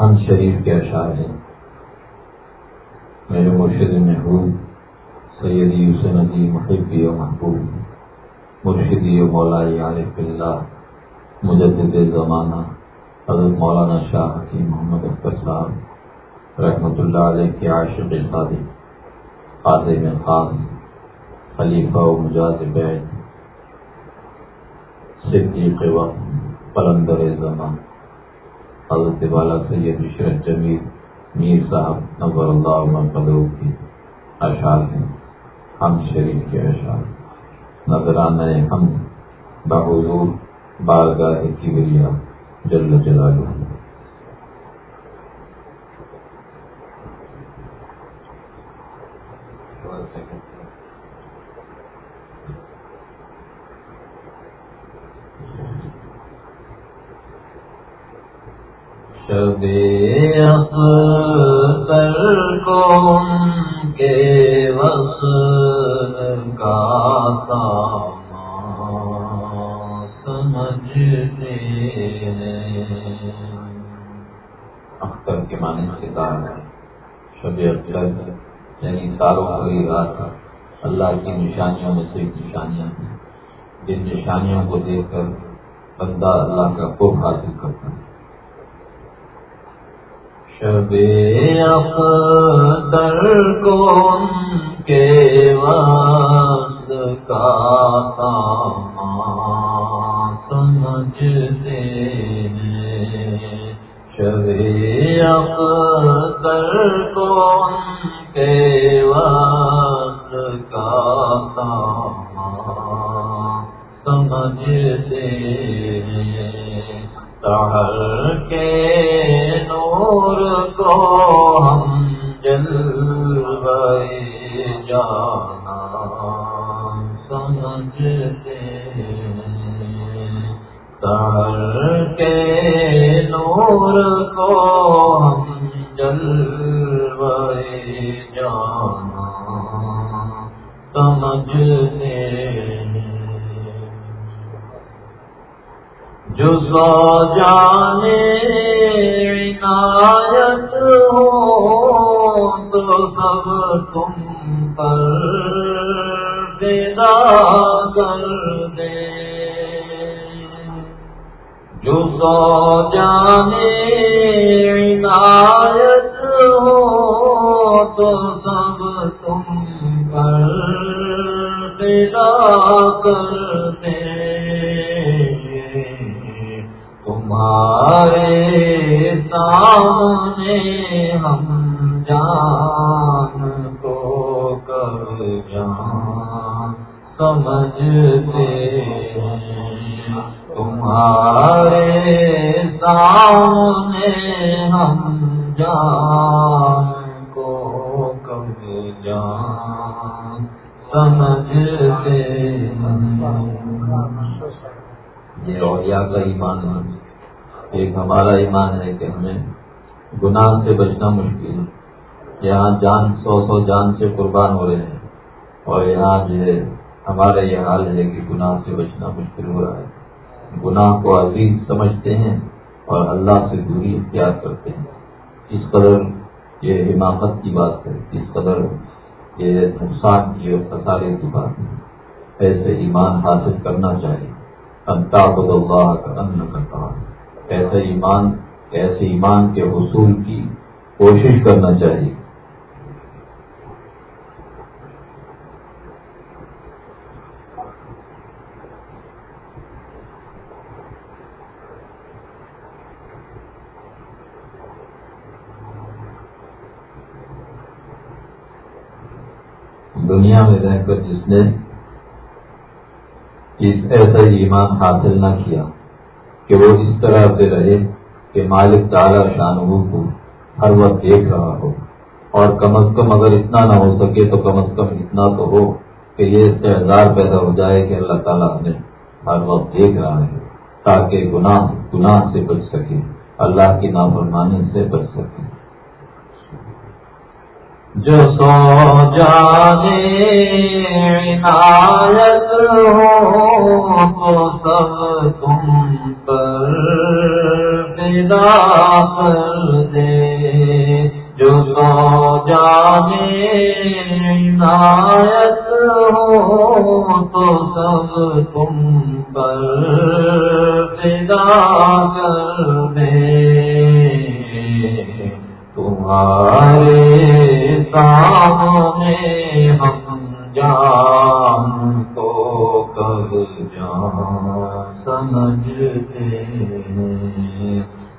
ہم شریف کے اشعار ہیں۔ میرے مرشد محبوب سیدی حسین محبی و محبوب مرشدی و مولائی عارف اللہ مجدد زمانہ، حضرت مولانا شاہ حکیم محمد اختر صاحب رحمۃ اللہ علیہ کے عاشق شادی خاص خاص، خلیفہ و مجاز بیت صدیق وقت پلندر زمان۔ حضرت والا سید عشرت جمیل میر صاحب نبر اللہ مرکز کی اشعار ہیں۔ ہم شریف کے اشعار۔ نظرانہ ہم بحضور بارگاہ کی وریا جل جلالہ۔ اختر کو ان کے وصل کا سامان سمجھتے ہیں اختر کے معنی ستارہ ہے۔ شب اختر یعنی تاروں کی رات اللہ کی نشانیوں میں سے ایک نشانیاں ہیں۔ جن نشانیوں کو دیکھ کر بندہ اللہ کا خوب حاصل کرتا ہے۔ شب اختر کو ان کے وقت کا سامان سمجھتے ہیں شب اختر کو ان کے وقت کا سامان سمجھتے ہیں تہر کے نور کو ہم جلوے جانا سمجھتے تہر کے نور کو ہم جلوے جانا سمجھتے جو سو جانے تم پر پیدا کر دے جو سو جانے عنایت ہو تو سب تم پر پیدا کر دے۔ تمہارے سامنے ہم یہ اولیاء کا ایمان ہے۔ ایک ہمارا ایمان ہے کہ ہمیں گناہ سے بچنا مشکل ہے۔ یہاں جان، سو سو جان سے قربان ہو رہے ہیں۔ اور یہاں جو ہے، ہمارا یہ حال ہے کہ گناہ سے بچنا مشکل ہو رہا ہے۔ گناہ کو عزیز سمجھتے ہیں اور اللہ سے دوری اختیار کرتے ہیں۔ اس قدر یہ حماقت کی بات ہے، اس قدر یہ نقصان کی اور خسارے کی بات ہے۔ ایسے ایمان حاصل کرنا چاہیے۔ انتاب اللہ کا ان کرتا ایسے ایمان ایسے ایمان کے حصول کی کوشش کرنا چاہیے۔ دنیا میں رہ کر جس نے ایسا ایمان حاصل نہ کیا کہ وہ اس طرح سے رہے کہ مالک تعالی شاہ کو ہر وقت دیکھ رہا ہو۔ اور کم از کم اگر اتنا نہ ہو سکے تو کم از کم اتنا تو ہو کہ یہ استحصار پیدا ہو جائے کہ اللہ تعالیٰ ہمیں ہر وقت دیکھ رہا ہے تاکہ گناہ گناہ سے بچ سکے، اللہ کی نافرمانی سے بچ سکے۔ جو سو جانے عنایت ہو تو سب تم پر پیدا کر دے۔ جو سو جانے عنایت ہو تو سب تم پر پیدا کر دے۔ تمہارے سامنے ہم جان کو کب جان سمجھتے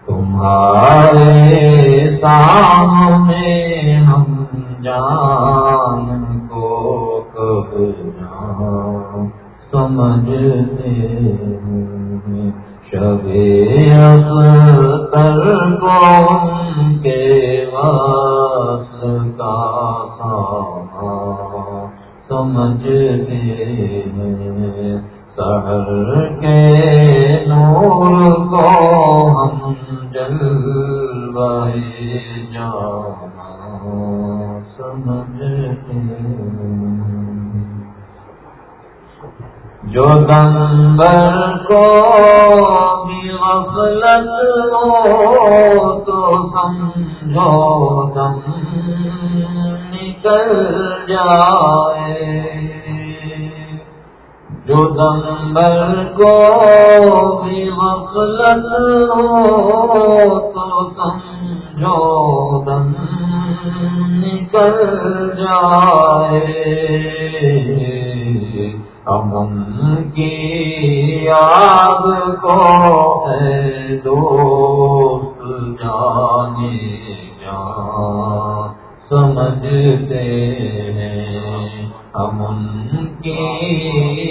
تمہارے سامنے ہم جان کو کب جان سمجھتے شبے تر کون کے واس کا سمجھتے ہیں۔ سہر کے نور کو ہم جل بھائی جانا سمجھتے ہیں۔ جو دمبر کو بھی غفلت ہو تو سمجھو دم نکل جائے۔ جو دمبر کو بھی غفلت ہو تو سمجھو دم نکل جائے۔ ہم ان کی یاد کو ہے دوست جانے جان سمجھتے ہیں۔ ہم ان کی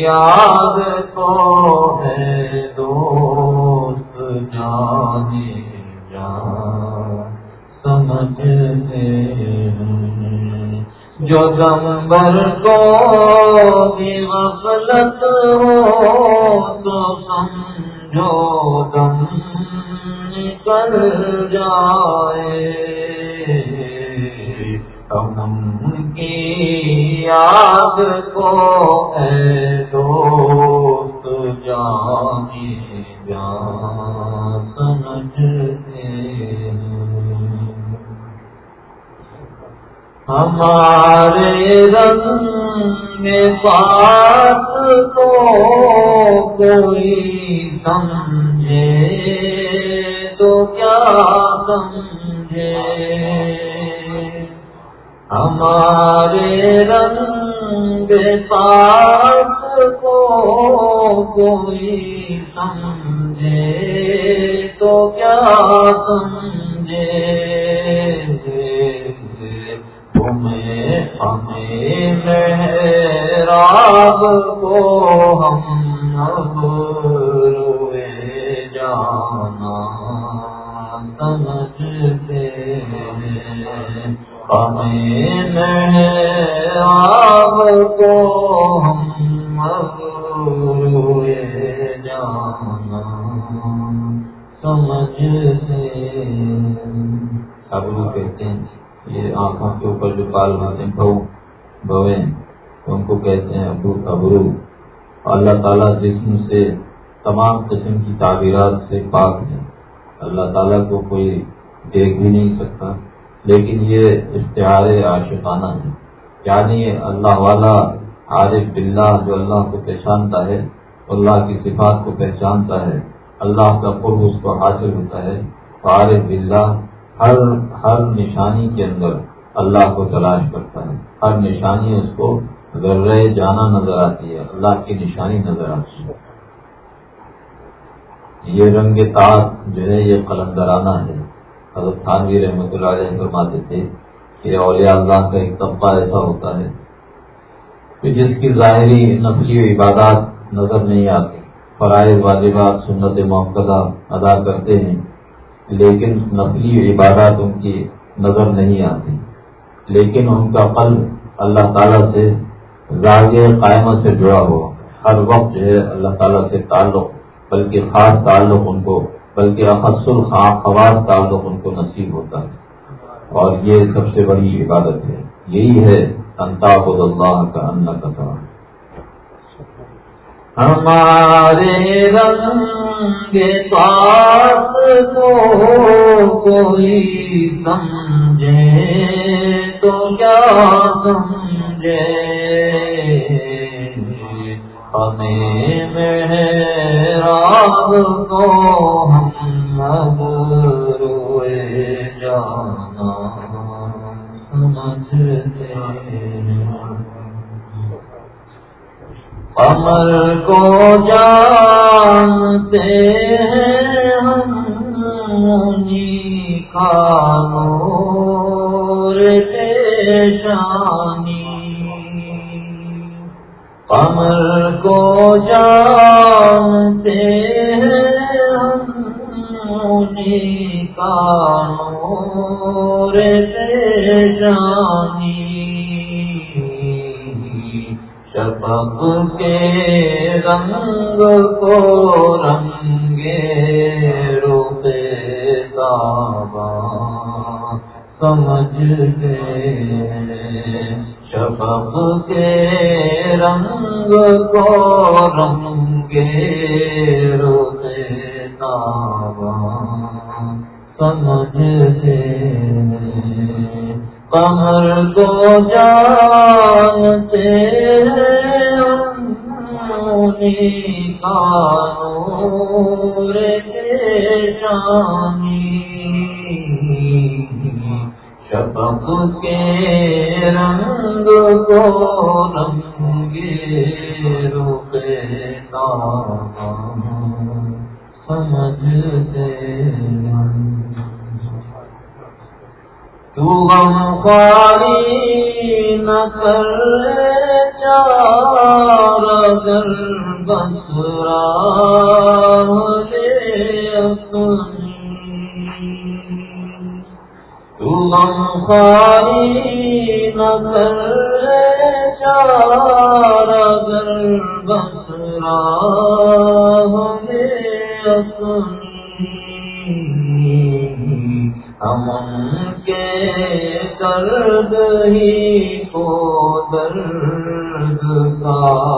یاد کو ہے دوست جانے جان سمجھتے ہیں۔ جو گمبر کو بھی غفلت ہو تو سمجھو دم نکل جائے۔ ہم کی یاد کو اے دوست جانی جان۔ ہمارے رنگ میں بات کو کوئی سمجھے تو کیا سمجھے؟ ہمارے رنگ پاس کو کوئی سمجھے تو کیا سمجھے؟ ہیں آپ کو جانا سمجھتے کہتے ہیں، یہ آنکھوں کے اوپر جو بال ہوتے ہیں، بہو بوے ان کو کہتے ہیں ابرو ابرو۔ اللہ تعالیٰ جسم سے تمام قسم کی تعبیرات سے پاک ہے اللہ تعالیٰ کو کوئی دیکھ بھی نہیں سکتا۔ لیکن یہ اشتہار عاشقانہ ہے یعنی اللہ والا عارف باللہ جو اللہ کو پہچانتا ہے، اللہ کی صفات کو پہچانتا ہے، اللہ کا قرب اس کو حاصل ہوتا ہے عارف باللہ ہر ہر نشانی کے اندر اللہ کو تلاش کرتا ہے۔ ہر نشانی اس کو ذرہ جانا نظر آتی ہے، اللہ کی نشانی نظر آتی ہے۔ یہ رنگ تاج جو ہے، یہ قلندرانہ ہے۔ حضرت خانوی رحمۃ اللہ علیہ فرماتے تھے کہ اولیاء اللہ کا ایک طبقہ ایسا ہوتا ہے کہ جس کی ظاہری نفلی عبادات نظر نہیں آتی، فرائض، واجبات، سنت موقع ادا کرتے ہیں، لیکن نفلی عبادات ان کی نظر نہیں آتی۔ لیکن ان کا قلب اللہ تعالیٰ سے زاغ قائمت سے جڑا ہوا۔ ہر وقت جو ہے اللہ تعالیٰ سے تعلق، بلکہ خاص تعلق ان کو بلکہ اخصل خواص تعلق ان کو نصیب ہوتا ہے۔ اور یہ سب سے بڑی عبادت ہے۔ یہی ہے انتاخ اللہ کا ان کا ہمارے رنگ پاس کو کوئی سمجھے تو کیا سمجھے؟ ہمیں محراب کو روئے جانا سمجھتے امر کو جانتے ہیں ہم کانور پیشانی۔ امر کو جانتے ہیں ہم کانور پیشانی شبق کے رنگ کو رنگے روپے بابا سمجھتے شبق کے رنگ کو رنگے روپے بابا سمجھتے کمر کو جانتے جانی شبق کے رنگ کو رنگے روپے سمجھتے تو غم خالی نہ کر چار اگر بسرا تو غم خالی نہ چار اگر بسرا لے اپنی کے درد ہی کو درد کا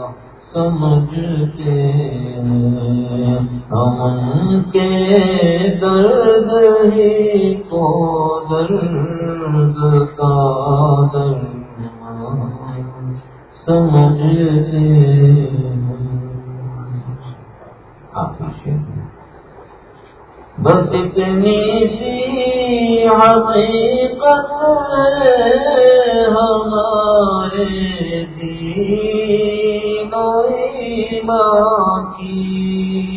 سمجھتے ہم ان کے درد ہی کو درد کا درد سمجھتے بس اتنی سی حقیقت ہے ہمارے دین۔ کی۔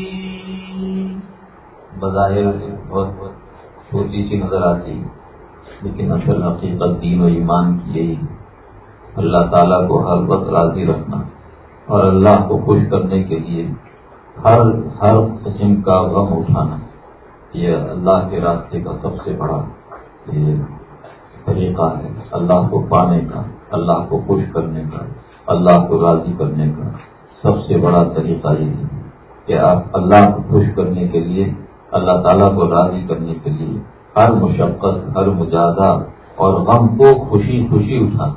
بظاہر بہت بہت چھوٹی سی نظر آتی، لیکن اصل حقیقت دین و ایمان کی یہی اللہ تعالیٰ کو ہر وقت راضی رکھنا اور اللہ کو خوش کرنے کے لیے ہر ہر قسم کا غم اٹھانا، یہ اللہ کے راستے کا سب سے بڑا یہ طریقہ ہے۔ اللہ کو پانے کا، اللہ کو خوش کرنے کا۔ اللہ کو راضی کرنے کا سب سے بڑا طریقہ یہ ہے کہ آپ اللہ کو خوش کرنے کے لیے، اللہ تعالیٰ کو راضی کرنے کے لیے ہر مشقت، ہر مجاہدہ اور غم کو خوشی خوشی اٹھا۔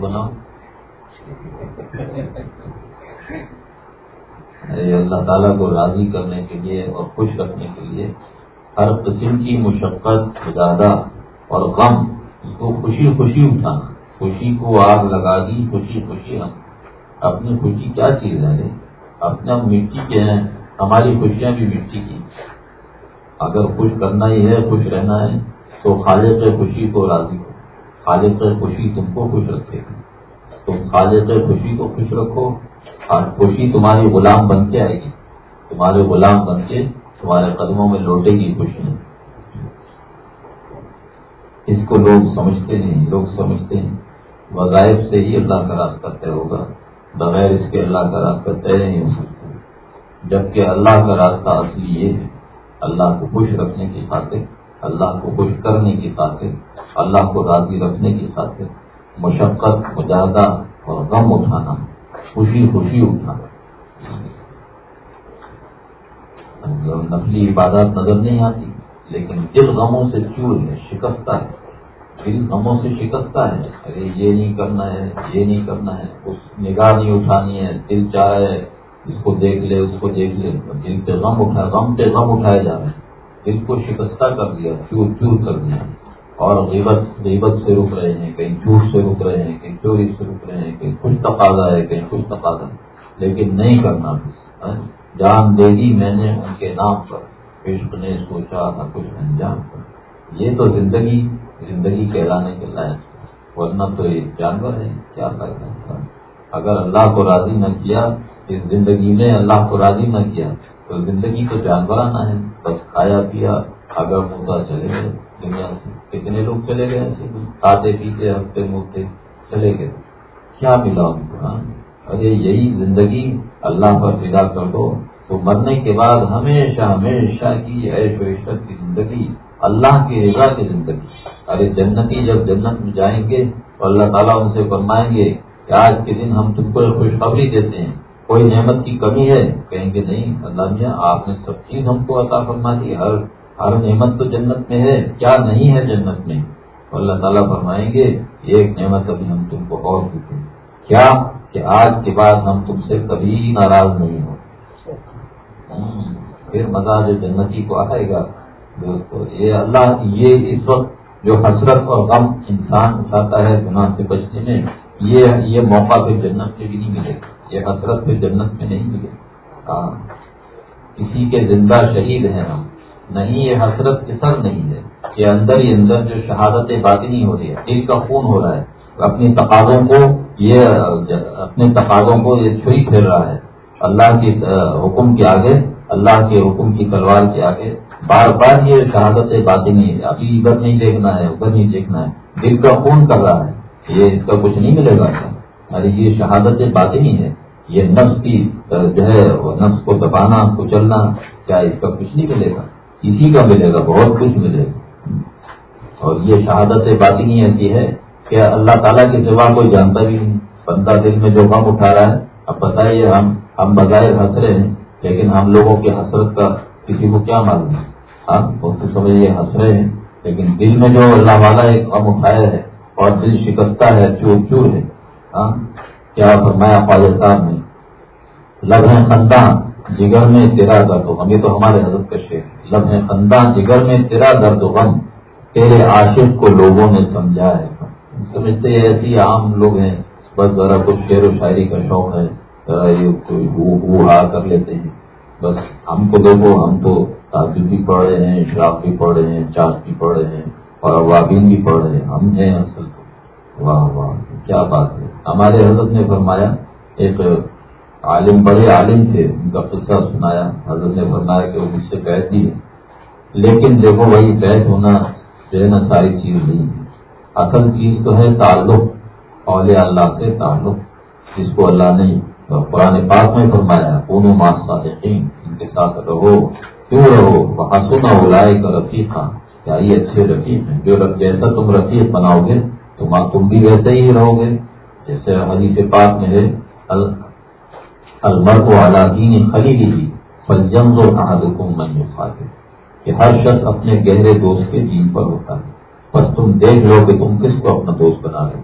بناؤ۔ یعنی اللہ تعالیٰ کو راضی کرنے کے لیے اور خوش رکھنے کے لیے ہر قسم کی مشقت، زیادہ اور غم، اس کو خوشی خوشی اٹھانا۔ خوشی کو آگ لگا دی، خوشی خوشی ہم۔ اپنی خوشی کیا چیز ہے؟ اپنا مٹی کے ہیں۔ ہماری خوشیاں بھی مٹی کی۔ اگر خوش کرنا ہی ہے، خوش رہنا ہے، تو خالق خوشی کو راضی ہو۔ خالق خوشی تم کو خوش رکھے گا تم خالق خوشی کو خوش رکھو اور خوشی تمہاری غلام بن کے آئے گی۔ تمہارے غلام بن کے تمہارے قدموں میں لوٹے گی خوشی اس کو لوگ سمجھتے نہیں لوگ سمجھتے ہیں۔ وظائف سے ہی اللہ کا راستہ طے ہوگا، بغیر اس کے اللہ کا راستہ طے نہیں ہو سکتا۔ جبکہ اللہ کا راستہ اصلی یہ ہے، اللہ کو خوش رکھنے کی خاطر، اللہ کو خوش کرنے کی خاطر، اللہ کو راضی رکھنے کی خاطر، مشقت، مجاہدہ اور غم اٹھانا، خوشی خوشی اٹھانا۔ نقلی عبادات نظر نہیں آتی، لیکن دل غموں سے چور ہے، شکستہ ہے۔ دل غموں سے شکستہ ہے، ارے یہ نہیں کرنا ہے، یہ نہیں کرنا ہے، اس نگاہ نہیں اٹھانی ہے، دل چاہ ہے، اس کو دیکھ لے، اس کو دیکھ لے۔ دل پہ غم اٹھا، غم پہ غم اٹھائے جا رہے ہیں دل کو شکستہ کر دیا، چور چور کر دیا۔ اور غیبت غیبت سے رک رہے ہیں، کہیں جھوٹ سے رک رہے ہیں، کہیں چوری سے رک رہے ہیں، کہیں کچھ تقاضا ہے، کہیں کچھ تقاضا۔ ہے لیکن نہیں کرنا۔ ہاں؟ جان دے دی میں نے ان کے نام پر۔ عشق نے سوچا تھا کچھ انجام پر۔ یہ تو زندگی زندگی کہلانے کے لائق ورنہ تو یہ جانور ہے کیا کرنا اگر اللہ کو راضی نہ کیا، اس زندگی میں اللہ کو راضی نہ کیا، تو زندگی تو جانورانہ ہے۔ بس کھایا پیا اگر مدعا چلے گئے۔ دنیا سے کتنے لوگ چلے گئے؟ کھاتے پیتے ہفتے موتے چلے گئے۔ کیا ملا ان کو؟ ہاں؟ ارے یہی زندگی اللہ پر فدا کر دو۔ تو مرنے کے بعد ہمیشہ ہمیشہ کی عیش و عشرت کی زندگی، اللہ کی رضا کی زندگی۔ ارے جنتی، جب جنت میں جائیں گے تو اللہ تعالیٰ ان سے فرمائیں گے کہ آج کے دن ہم تم کو خوشخبری دیتے ہیں۔ کوئی نعمت کی کمی ہے؟ کہیں گے نہیں۔ اللہ میاں، آپ نے سب چیز ہم کو عطا فرما دی۔ ہر ہر نعمت تو جنت میں ہے، کیا نہیں ہے جنت میں؟ اللہ تعالیٰ فرمائیں گے، ایک نعمت ابھی ہم تم کو اور دیتے ہیں۔ کیا؟ کہ آج کے بعد ہم تم سے کبھی ناراض نہیں ہو پھر مزہ جو جنتی کو آئے گا۔ یہ اللہ یہ اس وقت جو حسرت اور غم انسان اٹھاتا ہے گناہ سے بچنے میں، یہ یہ موقع پھر جنت میں بھی نہیں ملے یہ حسرت پھر جنت میں نہیں ملے ہاں کسی کے زندہ شہید ہیں ہم۔ نہیں، یہ حسرت اثر نہیں ہے۔ یہ اندر ہی اندر جو شہادت باقی نہیں ہو رہی ہے دل کا خون ہو رہا ہے۔ اپنی تقاضوں کو یہ اپنے تقاضوں کو یہ چھری پھیر رہا ہے۔ اللہ کی حکم کے آگے، اللہ کے حکم کی تلوار کے آگے۔ بار بار یہ شہادت باقی نہیں، ابھی ادھر نہیں دیکھنا ہے ادھر نہیں دیکھنا ہے۔ دل کا خون کر رہا ہے۔ یہ اس کا کچھ نہیں ملے گا۔ ارے یہ شہادت باقی نہیں ہے۔ یہ نفس کی جو ہے نفس کو دبانا، کچلنا، کیا اس کا کچھ نہیں ملے گا؟ اسی کا ملے گا، بہت کچھ ملے گا۔ اور یہ شہادت باقی نہیں ایسی ہے کہ اللہ تعالیٰ کے سوا کوئی جانتا بھی نہیں۔ بندہ دل میں جو غم اٹھا رہا ہے، اب بتائیے ہم ہم بظاہر ہنس رہے ہیں، لیکن ہم لوگوں کی حسرت کا کسی کو کیا معلوم؟ ہے ہم بہت سمجھے ہنس رہے ہیں، لیکن دل میں جو اللہ والا ایک غم اٹھایا ہے اور دل شکستہ ہے، چور چور ہے۔ ہاں کیا فرمایا خواجہ صاحب نے؟ لگن خندان جگر میں تیرا درد غم۔ یہ تو ہمارے حضرت کا شعر لب ہے خندان جگر میں تیرا درد غم۔ تیرے عاشق کو لوگوں نے سمجھا ہے۔ سمجھتے ایسی عام لوگ ہیں، بس ذرا کچھ شعر و شاعری کا شوق ہے، ذرا کر لیتے ہیں۔ بس ہم کو دیکھو ہم تو تعطل بھی پڑھ رہے ہیں شراب بھی پڑھ رہے ہیں چاش بھی پڑھ رہے ہیں اور وابین بھی پڑھ رہے ہیں۔ ہم ہیں اصل۔ تو واہ واہ، کیا بات ہے۔ ہمارے حضرت نے فرمایا، ایک عالم، بڑے عالم تھے، ان کا قصہ سنایا۔ حضرت نے فرمایا کہ وہ مجھ سے بیٹھ دی لیکن دیکھو، وہی بیٹھ ہونا جو ہے نا ساری چیز نہیں ہے۔ اصل چیز تو ہے تعلق، اولیاء اللہ سے تعلق، جس کو اللہ نے قرآن پاک میں فرمایا کون ماس صادقین ان کے ساتھ رہو، کیوں رہو؟ وہاں سنا اولائے کا رفیق کیا یہ اچھے رفیق ہیں؟ جو جیسا تم رفیق بناؤ گے، تو تم بھی ویسے ہی رہو گے۔ جیسے حدیث پاک میں ہے المرد والا دین خلیلی ہی پنجم و احدکم من یخاطب کہ ہر شخص اپنے گہرے دوست کے دین پر ہوتا ہے بس تم دیکھ لو کہ تم کس کو اپنا دوست بنا رہے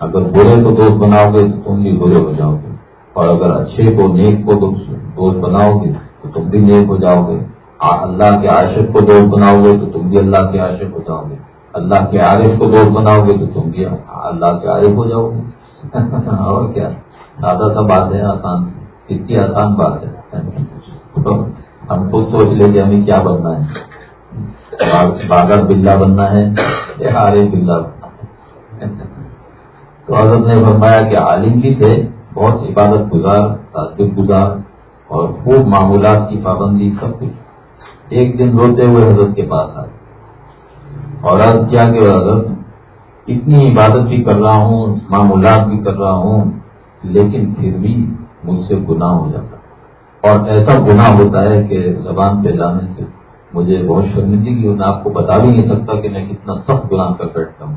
اگر برے کو دوست بناؤ گے تو تم بھی برے ہو جاؤ گے۔ اور اگر اچھے کو نیک کو تم دوست بناؤ گے تو تم بھی نیک ہو جاؤ گے۔ اللہ کے عاشق کو دوست بناؤ گے تو تم بھی اللہ کے عاشق ہو جاؤ گے۔ اللہ کے عارف کو دوست بناؤ گے تو تم بھی اللہ کے عارف ہو جاؤ گے۔ اور کیا؟ زیادہ سا بات ہے آسان اتنی آسان بات ہے ہم خود سوچ لیں کہ ہمیں کیا بننا ہے۔ باغر بلا بننا ہے یا ہارے بلا بننا ہے۔ تو حضرت نے فرمایا کہ عالم بھی تھے، بہت عبادت گزار تعدد گزار اور خوب معمولات کی پابندی سب کچھ۔ ایک دن روتے ہوئے حضرت کے پاس آئے۔ اور عرض کیا کہ حضرت، اتنی عبادت بھی کر رہا ہوں معمولات بھی کر رہا ہوں، لیکن پھر بھی مجھ سے گناہ ہو جاتا۔ اور ایسا گناہ ہوتا ہے کہ زبان پہ جانے سے مجھے بہت شرمندگی میں آپ کو بتا بھی نہیں سکتا کہ میں کتنا سخت گناہ کر بیٹھتا ہوں۔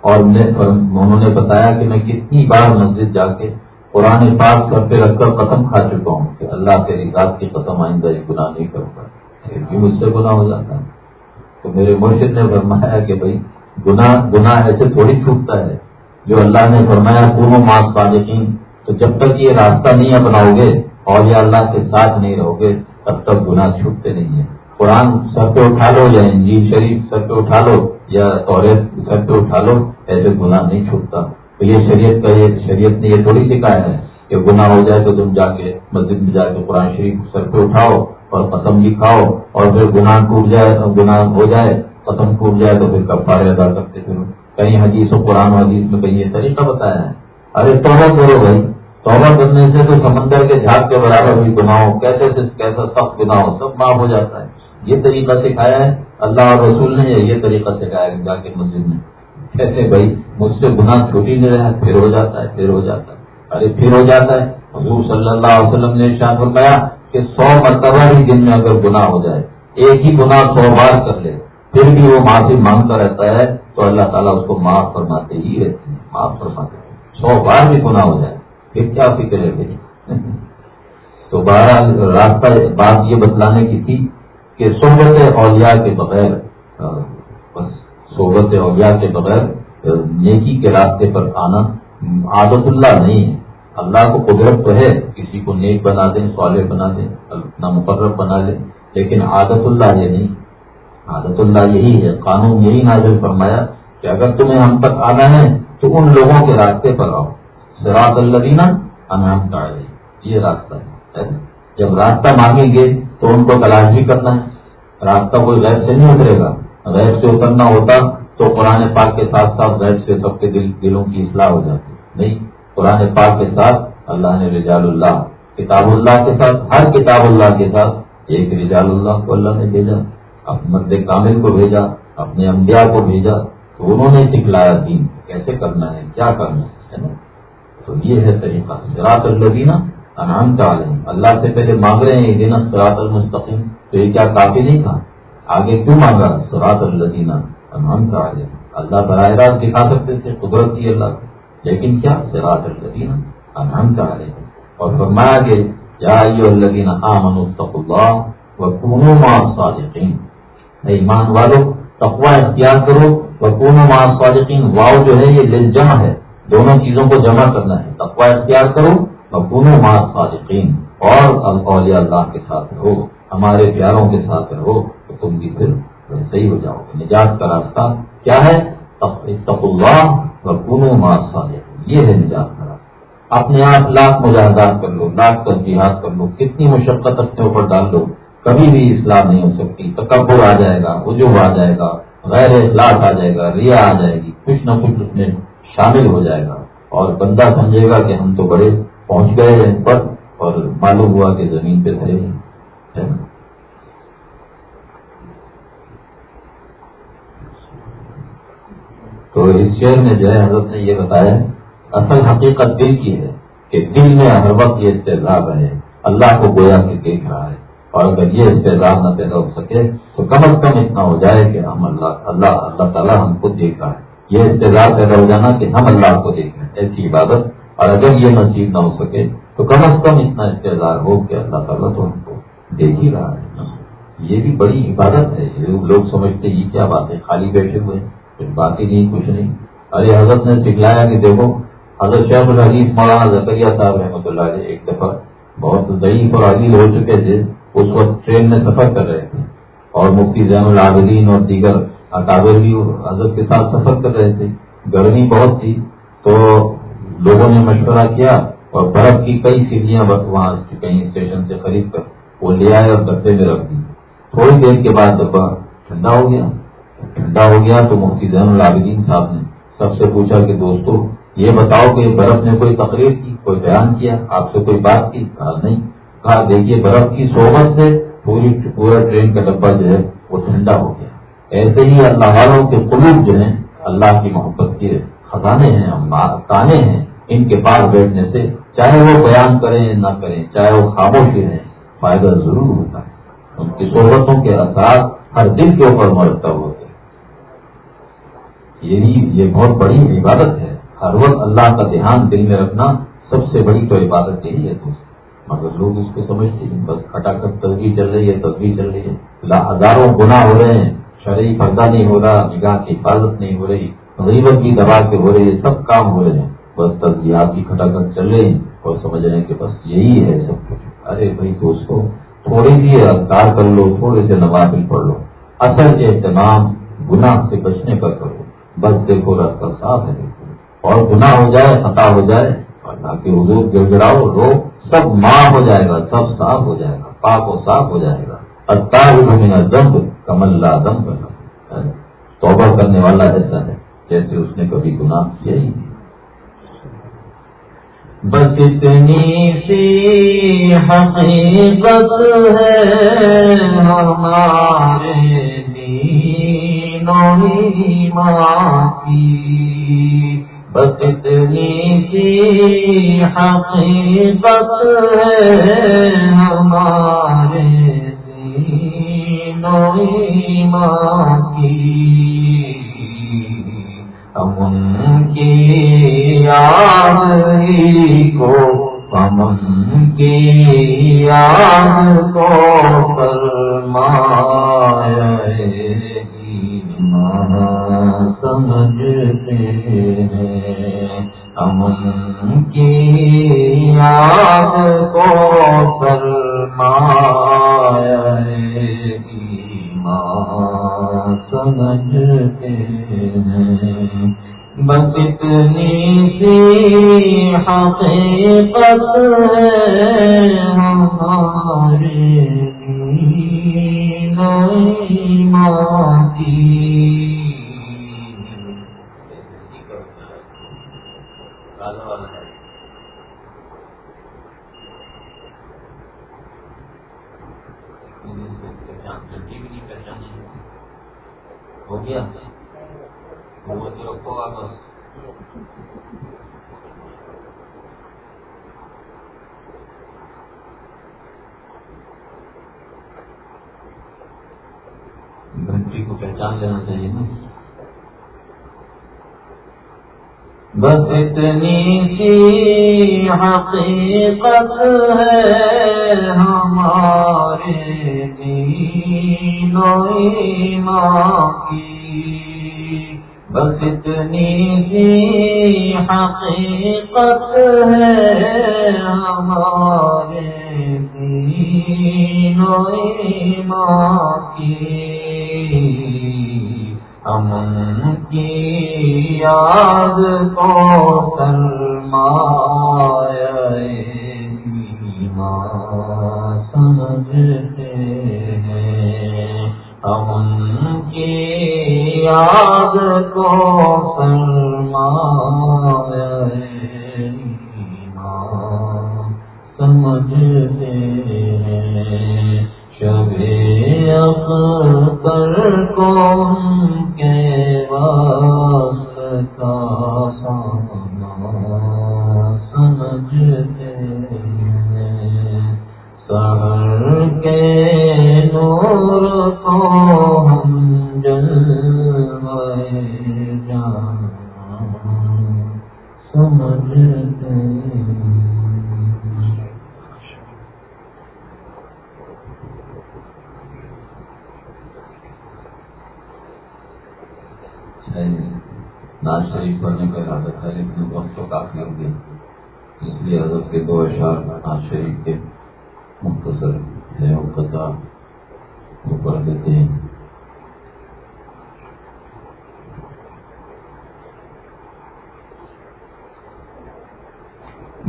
اور انہوں نے بتایا کہ میں کتنی بار مسجد جا کے قرآن پاک سر پہ رکھ کر قسم کھا چکا ہوں کہ اللہ کے رضاط کی قسم آئندہ یہ گناہ نہیں کروں گا۔ پھر بھی مجھ سے گناہ ہو جاتا ہے۔ تو میرے مرشد نے فرمایا کہ بھائی، گناہ گناہ ایسے تھوڑی چھوٹتا ہے جو اللہ نے فرمایا دونوں ماس صادقین تو جب تک یہ راستہ نہیں اپناؤ گے اور یا اللہ کے ساتھ نہیں رہو گے، تب تک گناہ چھوٹتے نہیں ہیں۔ قرآن سر پہ اٹھا لو یا انجیل شریف سر پہ اٹھا لو یا عورت سر پہ اٹھا لو، ایسے گناہ نہیں چھوٹتا تو یہ شریعت کا یہ شریعت نے یہ تھوڑی سکھایا ہے کہ گناہ ہو جائے تو تم جا کے مسجد میں جا کے قرآن شریف سر پہ اٹھاؤ اور قسم بھی کھاؤ اور پھر گناہ ٹوٹ جائے، گناہ ہو جائے قسم ٹوٹ جائے تو پھر کفارے ادا کرتے پھر کہیں حدیث و قرآن حدیث میں کہیں یہ طریقہ بتایا ہے۔ ارے توبہ کرو بھائی۔ توبہ کرنے سے تو سمندر کے جھاگ کے برابر بھی گناہ ہو کیسے کیسا سخت گناہ ہو سب معاف ہو جاتا ہے۔ یہ طریقہ سکھایا ہے، اللہ اور رسول نے یہ طریقہ سکھایا جا کے مسجد میں۔ کیسے بھائی، مجھ سے گناہ چھوٹی نہیں رہا، پھر ہو جاتا ہے، پھر ہو جاتا ہے۔ ارے، پھر ہو جاتا ہے۔ حضور صلی اللہ علیہ وسلم نے ارشاد فرمایا کہ سو مرتبہ ہی دن میں اگر گناہ ہو جائے، ایک ہی گناہ سو بار کر لے، پھر بھی وہ معافی مانگتا رہتا ہے، تو اللہ تعالیٰ اس کو معاف فرماتے ہی رہتے ہیں، معاف فرماتے ہیں۔ سو بار بھی گناہ ہو جائے، پھر کیا فکر ہے بھائی؟ تو بارہ راستہ بات یہ بتلانے کی تھی کہ صحبت اولیاء کے بغیر بس صحبت اولیاء کے بغیر نیکی کے راستے پر آنا عادت اللہ نہیں ہے۔ اللہ کو قدرت تو ہے، کسی کو نیک بنا دیں، صالح بنا دیں، اپنا مقرر بنا لیں، لیکن عادت اللہ یہ نہیں۔ عادت اللہ یہی ہے، قانون یہی نازل فرمایا کہ اگر تمہیں ہم تک آنا ہے، تو ان لوگوں کے راستے پر آؤ۔ سراط اللہ دینا انعام ٹالے یہ راستہ ہے جب راستہ مانگیں گے تو ان کو تلاش بھی کرنا ہے۔ راستہ کوئی غیر سے نہیں اترے گا۔ غیر سے اترنا ہوتا تو قرآن پاک کے ساتھ ساتھ غیر سے سب کے دل دلوں کی اصلاح ہو جاتی۔ نہیں، قرآن پاک کے ساتھ اللہ نے رجال اللہ، کتاب اللہ کے ساتھ، ہر کتاب اللہ کے ساتھ ایک رجال اللہ کو اللہ نے بھیجا، اپنے کامل کو بھیجا، اپنے انبیاء کو بھیجا۔ تو انہوں نے سکھلایا دین، کیسے کرنا ہے، کیا کرنا ہے نا؟ تو یہ ہے طریقہ۔ سراط الدینہ انعام کا عالم اللہ سے پہلے مانگ رہے ہیں دن سراط المستقیم۔ تو یہ کیا کافی نہیں تھا؟ آگے کیوں مانگا؟ سراط الدینہ انعام کا عالم اللہ براہ راست دکھا سکتے تھے قدرت کی اللہ لیکن کیا؟ سراط الدینہ انعام کا عالم اور فرمایا کہ یا الدین آمن اللہ و کونو ماں صادقین ایمان والو تقوا اختیار کرو۔ وہ کونو صادقین واؤ جو ہے، یہ دل جمع ہے۔ دونوں چیزوں کو جمع کرنا ہے۔ تقوا اختیار کرو۔ مات صادقین اور اولیاء اللہ کے ساتھ رہو، ہمارے پیاروں کے ساتھ رہو، تو تم بھی پھر صحیح ہو جاؤ گے۔ نجات کا راستہ کیا ہے؟ اللہ و مات صادقین یہ ہے نجات کا راستہ۔ اپنے آپ لاکھ مجاہدات کر لو، لاکھ تجزیات کر لو، کتنی مشقت اپنے اوپر ڈال دو کبھی بھی اصلاح نہیں ہو سکتی، تکبر آ جائے گا عجوب آ جائے گا، غیر اخلاق آ جائے گا، ریا آ جائے گی، کچھ نہ کچھ اس میں شامل ہو جائے گا۔ اور بندہ سمجھے گا کہ ہم تو بڑے پہنچ گئے ان پر اور معلوم ہوا کہ زمین پہ تھے تو اس شعر میں جو ہے حضرت نے یہ بتایا، اصل حقیقت دل کی ہے کہ دل میں ہر وقت یہ استعزاب ہے اللہ کو گویا کے دیکھ رہا ہے۔ اور اگر یہ استعزاب نہ پیدا ہو سکے، تو کم از کم اتنا ہو جائے کہ ہم اللہ اللہ اللہ تعالیٰ ہم کو دیکھ رہا ہے۔ یہ استعزاب پیدا ہو جانا کہ ہم اللہ کو دیکھ رہے ہیں، ایسی عبادت اور اگر یہ نصیب نہ ہو سکے تو کم از کم اتنا استعدار ہو کہ اللہ تعالیٰ تو ہم کو دیکھ ہی رہا ہے۔ یہ بھی بڑی عبادت ہے۔ لوگ سمجھتے یہ کیا بات ہے؟ خالی بیٹھے ہوئے کچھ بات ہی نہیں، کچھ نہیں۔ ارے حضرت نے سکھلایا کہ دیکھو، حضرت شیخ الحدیث مولانا زکریہ صاحب رحمۃ اللہ علیہ ایک دفعہ بہت ضعیف اور عزیز ہو چکے تھے۔ اس وقت ٹرین میں سفر کر رہے تھے۔ اور مفتی زین العابدین اور دیگر اکابر بھی حضرت کے ساتھ سفر کر رہے تھے۔ گرمی بہت تھی۔ تو لوگوں نے مشورہ کیا اور برف کی کئی سیڑھیاں وہاں کہیں اسٹیشن سے خرید کر وہ لے آئے اور ڈبے میں رکھ دی۔ تھوڑی دیر کے بعد ڈبا ٹھنڈا ہو گیا۔ ٹھنڈا ہو گیا تو مفتی زین العابدین صاحب نے سب سے پوچھا کہ دوستو، یہ بتاؤ کہ برف نے کوئی تقریر کی، کوئی بیان کیا؟ آپ سے کوئی بات کی؟ کہا، نہیں۔ کہا، دیکھیے، برف کی صحبت سے پوری پورا ٹرین کا ڈبہ جو ہے وہ ٹھنڈا ہو گیا۔ ایسے ہی اللہ والوں کے قلوب جو ہیں، اللہ کی محبت کے خزانے ہیں تانے ہیں۔ ان کے پاس بیٹھنے سے چاہے وہ بیان کریں نہ کریں، چاہے وہ خاموش رہیں، فائدہ ضرور ہوتا ہے۔ ان کی صحبتوں کے اثرات ہر دل کے اوپر مرتب ہوتے ہیں۔ یہی، یہ بہت بڑی عبادت ہے۔ ہر وقت اللہ کا دھیان دل میں رکھنا سب سے بڑی تو عبادت یہی ہے۔ دوست مگر لوگ اس کو سمجھتے ہیں، بس کھٹا کٹ تصویر چل رہی ہے تصویر چل رہی ہے۔ ہزاروں گنا ہو رہے ہیں، شرعی پردہ نہیں ہو رہا، نگاہ کی حفاظت نہیں ہو رہی، غیبت کی دبا کے ہو رہی ہے، سب کام ہو رہے ہیں۔ بس تصویرات کی کھٹا کٹ چل رہے ہیں اور سمجھ رہے ہیں کہ بس یہی ہے سب کچھ۔ ارے بھائی دوستو تھوڑی سی رفتار کر لو، تھوڑے سے نوازل پڑھ لو۔ اصل اہتمام گناہ سے بچنے پر کرو۔ بس دیکھو، راستہ صاف ہے اور گناہ ہو جائے، خطا ہو جائے، اللہ کے حضور گڑ گڑاؤ رو، سب ماں ہو جائے گا، سب صاف ہو جائے گا، پاک و صاف ہو جائے گا۔ میرا دم کمل لا دم کرنا توبہ کرنے والا ایسا ہے جیسے اس نے کبھی گناہ کیا ہی نہیں۔ بس اتنی سی حقیقت ہے ہمارے دینوں ایمان کی بس اتنی سی حقیقت ہے ہمارے دینوں ایمان کی ہم کی یاد کو ہم کی یاد کو فرمایا سمجھتے ہیں ہم ان کی یاد کو فرمایا سمجھتے ہیں۔ بس اتنی سی حقیقت ہے ہمارے نئی ماں کی ہو گیا رکھو واپس گھنٹی کو پہچان لینا چاہیے نا بس اتنی سی حقیقت ہے ہمارے ایمان کی۔ بس اتنی سی حقیقت ہے ہمارے ایمان کی۔ امن کی یاد کو سرمایا سمجھتے ہیں۔ امن کی یاد کو سرمایا سمجھتے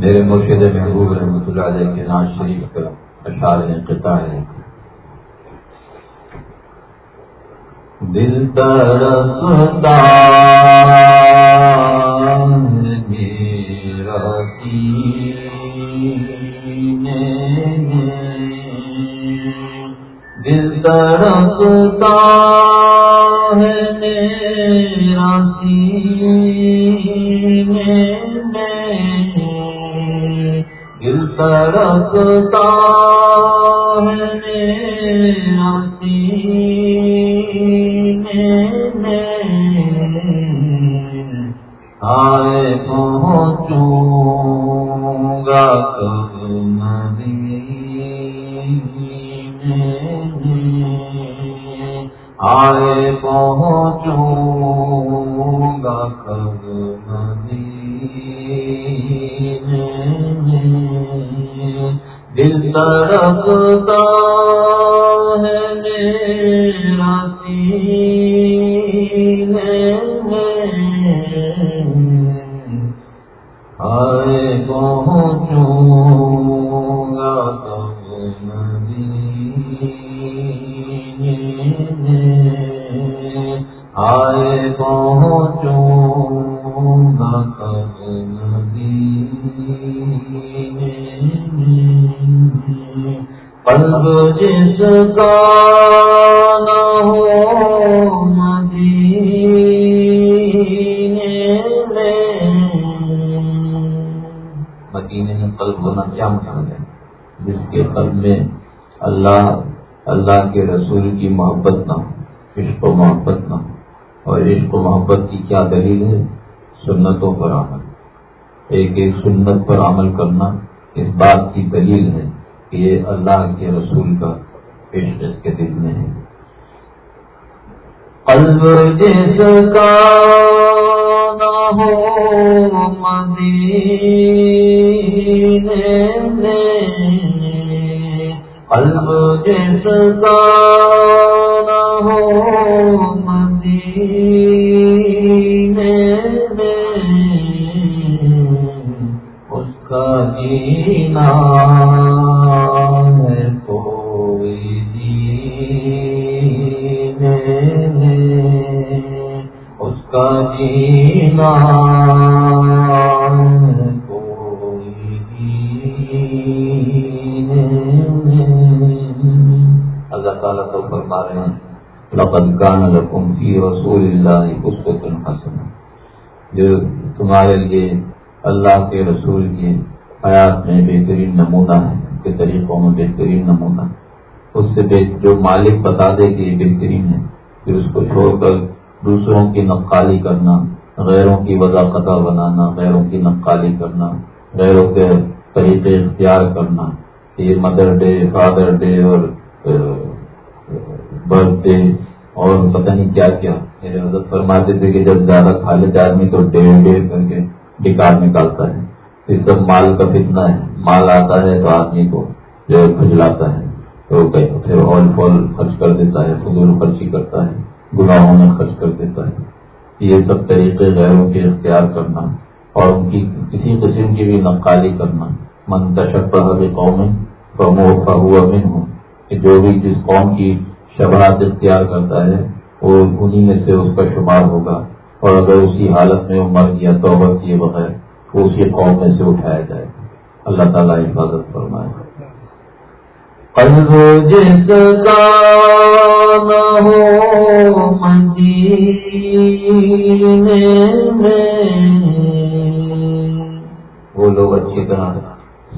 میرے مرشد محبوب رحمۃ اللہ علیہ کے ناز شریف کا اشعار قطع ہے۔ دل ترستا میرا سینے تڑپتا ہے، میرا سینے دل ہے۔ محبت نہ ہو، عشق و محبت نہ ہو۔ اور عشق و محبت کی کیا دلیل ہے؟ سنتوں پر عمل۔ ایک ایک سنت پر عمل کرنا اس بات کی دلیل ہے کہ یہ اللہ کے رسول کا عشق اس کے دل میں ہے۔ قلب جس کا نہ ہو، مدینے میں قلب جس کا نہ ہو مدینے میں اس کا جینا ہے کوئی جینے میں اس کا جینا فرما رہے ہیں، لقد كان لكم في رسول الله اسوة حسنة جو تمہارے لیے اللہ کے رسول کی حیات میں بہترین نمونہ ہے کے طریقوں میں بہترین نمونہ۔ اس سے جو مالک بتا دے کہ یہ بہترین ہے، پھر اس کو چھوڑ کر دوسروں کی نقالی کرنا، غیروں کی وضاقت بنانا، غیروں کی نقالی کرنا، غیروں کے طریقے اختیار کرنا یہ مدر ڈے، فادر ڈے اور برتھ اور پتہ نہیں کیا کیا۔ میرے حضرت فرماتے تھے کہ جب زیادہ خالد آدمی تو ڈیڑھ ڈیڑھ کر کے ڈکار نکالتا ہے۔ یہ سب مال کا فتنہ ہے۔ مال آتا ہے تو آدمی کو جو ہے کھجلاتا ہے۔ تو پھر آل فال خرچ کر دیتا ہے، فضول خرچی کرتا ہے، گناہوں میں خرچ کر دیتا ہے۔ یہ سب طریقے غیروں کے اختیار کرنا اور ان کی کسی قسم کی بھی نقالی کرنا۔ منتشب پر قوم پرموٹ کا ہوا میں ہوں کہ جو بھی جس قوم کی شبہات اختیار کرتا ہے وہ انہی میں سے اس کا شمار ہوگا۔ اور اگر اسی حالت میں وہ مر گیا توبہ کیے بغیر تو اسی قوم میں سے اٹھایا جائے گا۔ اللہ تعالیٰ حفاظت فرمائے۔ جس کا نہ ہو وہ لوگ اچھی طرح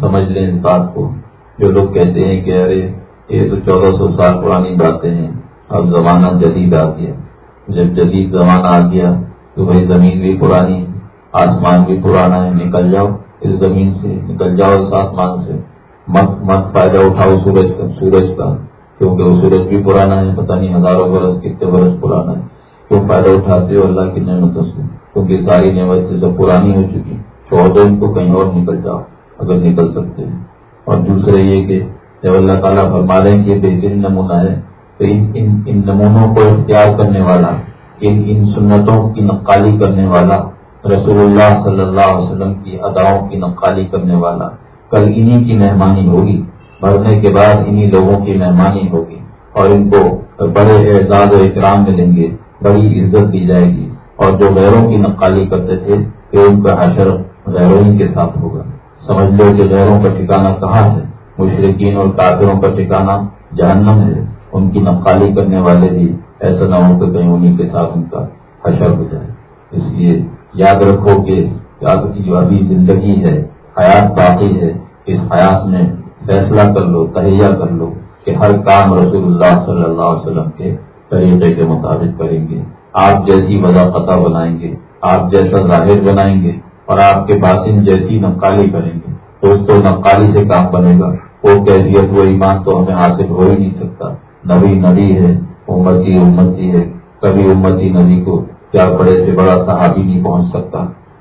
سمجھ لیں اس بات کو۔ جو لوگ کہتے ہیں کہ ارے یہ تو چودہ سو سال پرانی باتیں ہیں، اب زمانہ جدید آ گیا۔ جب جدید زمانہ آ گیا تو بھائی زمین بھی پرانی آسمان بھی پرانا ہے، نکل جاؤ اس زمین سے، نکل جاؤ اس آسمان سے۔ مت مت فائدہ اٹھاؤ سورج کا سورج کا۔ کیونکہ وہ سورج بھی پرانا ہے، پتہ نہیں ہزاروں برس، کتنے برس پرانا ہے۔ کیوں فائدہ اٹھاتے ہو اللہ کی نعمتوں سے؟ کیونکہ ساری نعمتیں سب پرانی ہو چکی چھوڑ دو ان کو، کہیں اور نکل جاؤ، اگر نکل سکتے ہیں۔ اور دوسرے یہ کہ جب اللہ تعالیٰ فرما رہے ہیں کہ بہترین نمونہ ہے، تو ان ان ان نمونوں کو اختیار کرنے والا، ان ان سنتوں کی نقالی کرنے والا، رسول اللہ صلی اللہ علیہ وسلم کی اداؤں کی نقالی کرنے والا۔ کل انہی کی مہمانی ہوگی، مرنے کے بعد انہی لوگوں کی مہمانی ہوگی۔ اور ان کو بڑے اعزاز و اکرام ملیں گے، بڑی عزت دی جائے گی۔ اور جو غیروں کی نقالی کرتے تھے کہ ان کا حشر غیروں کے ساتھ ہوگا۔ سمجھ لو کہ غیروں کا ٹھکانہ کہاں ہے؟ مشرقین اور کافروں کا ٹھکانہ جہنم ہے۔ ان کی نقالی کرنے والے بھی ایسا نہ ہو کہ کہیں انہیں کے ساتھ ان کا حشر ہو جائے۔ اس لیے یاد رکھو کہ آپ کی جو ابھی زندگی ہے، حیات باقی ہے۔ اس حیات میں فیصلہ کر لو تہیا کر لو کہ ہر کام رسول اللہ صلی اللہ علیہ وسلم کے طریقے کے مطابق کریں گے۔ آپ جیسی وضاح پتہ بنائیں گے، آپ جیسا ظاہر بنائیں گے اور آپ کے باطن جیسی نقالی کریں گے۔ تو اس کو نقالی سے کام بنے گا۔ وہ کیفیت وہ ایمان تو ہمیں حاصل ہو ہی نہیں سکتا۔ نبی نبی ہے، امتی امتی ہے۔ کبھی امتی نبی کو کیا بڑے سے بڑا صحابی نہیں پہنچ سکتا۔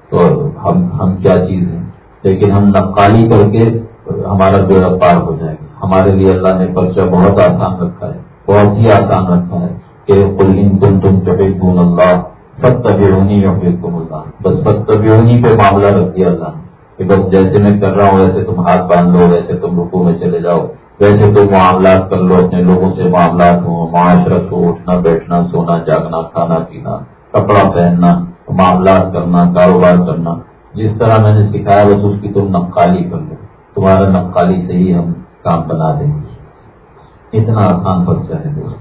تو ہم ہم کیا چیز ہیں؟ لیکن ہم نقالی کر کے ہمارا بیڑا پار ہو جائے گا۔ ہمارے لیے اللہ نے پرچہ بہت آسان رکھا ہے، بہت ہی آسان رکھا ہے کہ کلین تم تم چپے گون اللہ سب طبی ہونی یا پھر تم اللہ۔ بس سب طبی ہونی پہ معاملہ رکھ دیا اللہ نے۔ کہ بس جیسے میں کر رہا ہوں، ویسے تم ہاتھ باندھ لو ویسے تم رکو میں چلے جاؤ۔ ویسے تو معاملات کر لو، اپنے لوگوں سے معاملات ہوں معاشرت ہو اٹھنا، بیٹھنا، سونا، جاگنا، کھانا پینا، کپڑا پہننا، معاملات کرنا، کاروبار کرنا۔ جس طرح میں نے سکھایا، بس اس کی تم نقالی کر لو۔ تمہارا نقالی سے ہی ہم کام بنا دیں گے۔ اتنا آسان پڑتا ہے دوست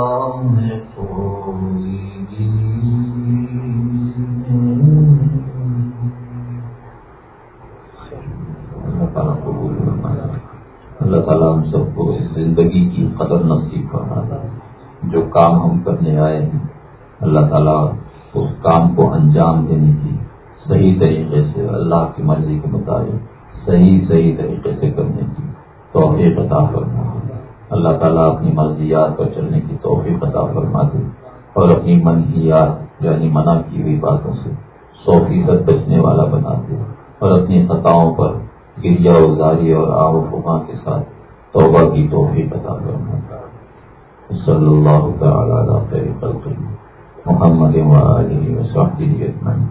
کام ہم کرنے آئے ہیں، اللہ تعالیٰ اس کام کو انجام دینے کی صحیح طریقے سے، اللہ کی مرضی کے مطابق صحیح صحیح طریقے سے کرنے کی توفیق عطا فرما اللہ تعالیٰ اپنی مرضیات پر چلنے کی توفیق عطا فرما دے اور اپنی منحیات یعنی منع کی ہوئی باتوں سے سو فیصد بچنے والا بنا دے اور اپنی خطاؤں پر گریا ازاری اور آب و فما کے ساتھ توبہ کی توفیق عطا فرما صلی اللہ تعالی علی خیر خلقه محمد و صحبہ اجمعین۔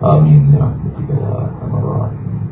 آمین برحمتك يا ارحم الراحمين